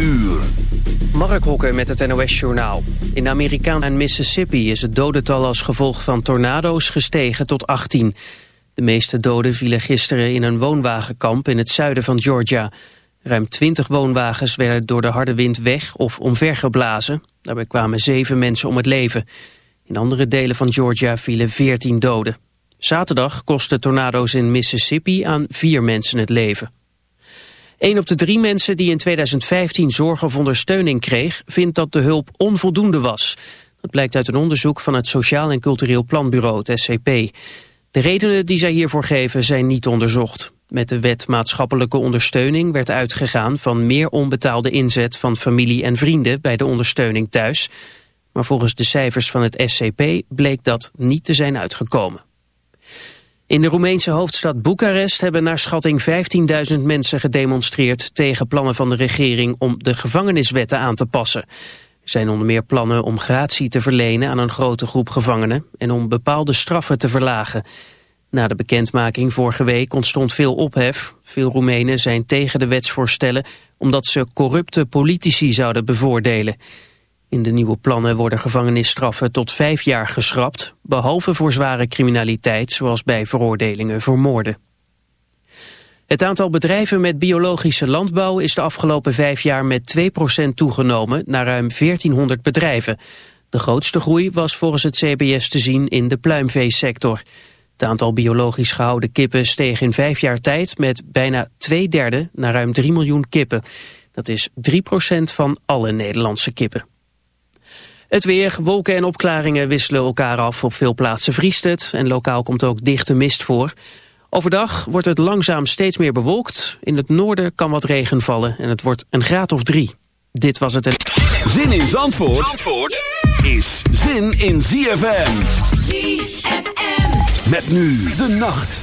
uur. Mark Hokker met het NOS-journaal. In Amerikaan en Mississippi is het dodental als gevolg van tornado's gestegen tot 18. De meeste doden vielen gisteren in een woonwagenkamp in het zuiden van Georgia. Ruim 20 woonwagens werden door de harde wind weg of omvergeblazen. Daarbij kwamen zeven mensen om het leven. In andere delen van Georgia vielen 14 doden. Zaterdag kostten tornado's in Mississippi aan vier mensen het leven. Een op de drie mensen die in 2015 zorg of ondersteuning kreeg... vindt dat de hulp onvoldoende was. Dat blijkt uit een onderzoek van het Sociaal en Cultureel Planbureau, het SCP. De redenen die zij hiervoor geven zijn niet onderzocht. Met de wet maatschappelijke ondersteuning werd uitgegaan van meer onbetaalde inzet van familie en vrienden bij de ondersteuning thuis. Maar volgens de cijfers van het SCP bleek dat niet te zijn uitgekomen. In de Roemeense hoofdstad Boekarest hebben naar schatting 15.000 mensen gedemonstreerd tegen plannen van de regering om de gevangeniswetten aan te passen. Er zijn onder meer plannen om gratie te verlenen aan een grote groep gevangenen en om bepaalde straffen te verlagen. Na de bekendmaking vorige week ontstond veel ophef. Veel Roemenen zijn tegen de wetsvoorstellen omdat ze corrupte politici zouden bevoordelen. In de nieuwe plannen worden gevangenisstraffen tot vijf jaar geschrapt, behalve voor zware criminaliteit zoals bij veroordelingen voor moorden. Het aantal bedrijven met biologische landbouw is de afgelopen vijf jaar met 2% toegenomen naar ruim 1400 bedrijven. De grootste groei was volgens het CBS te zien in de pluimveesector. Het aantal biologisch gehouden kippen steeg in vijf jaar tijd met bijna twee derde naar ruim 3 miljoen kippen. Dat is 3% van alle Nederlandse kippen. Het weer, wolken en opklaringen wisselen elkaar af. Op veel plaatsen vriest het en lokaal komt ook dichte mist voor. Overdag wordt het langzaam steeds meer bewolkt. In het noorden kan wat regen vallen en het wordt een graad of drie. Dit was het. En... Zin in Zandvoort, Zandvoort is zin in ZFM. ZFM. Met nu de nacht.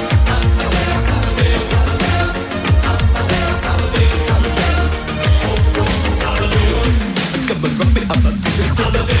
Amadeus. Es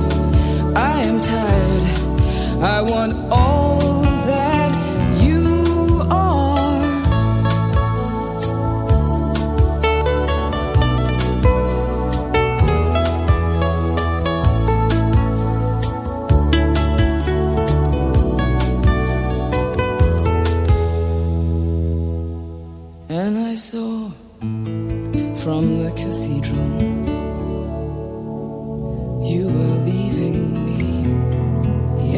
I am tired. I want all that you are. And I saw from the cathedral.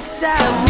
Me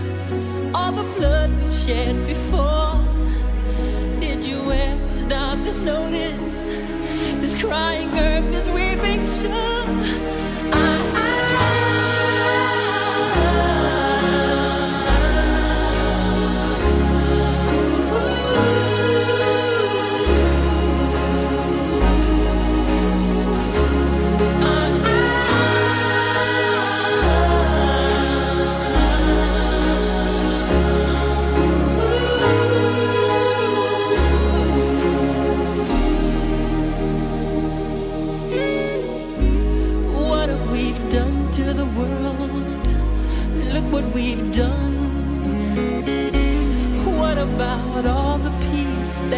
all the blood we shed before? Did you ever stop to notice this crying earth, this weeping shore?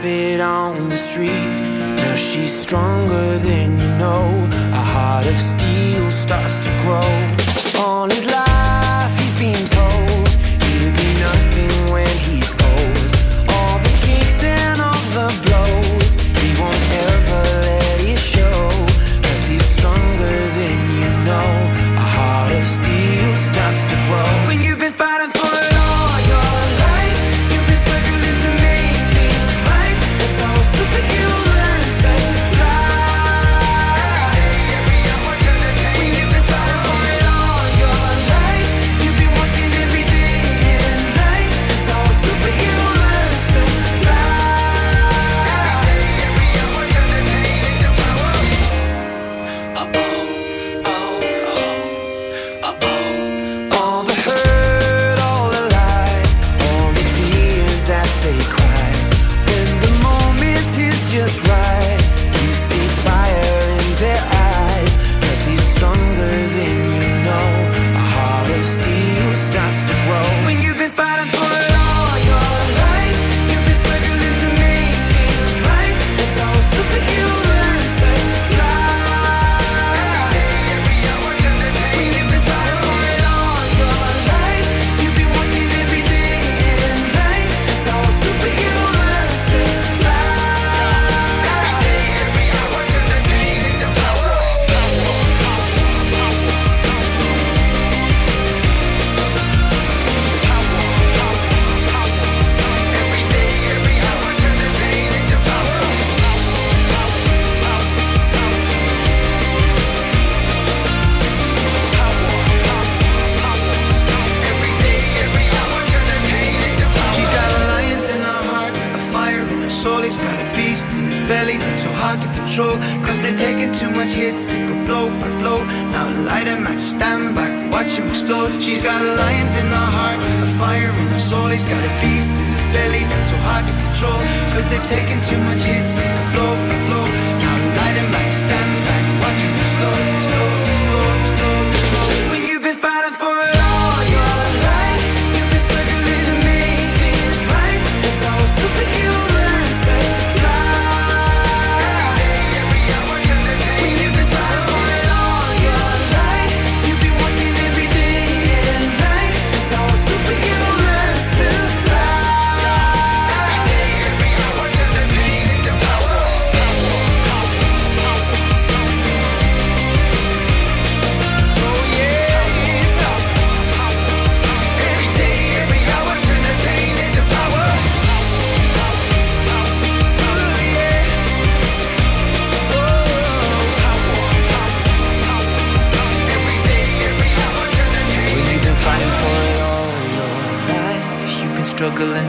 outfit on the street. Now she's stronger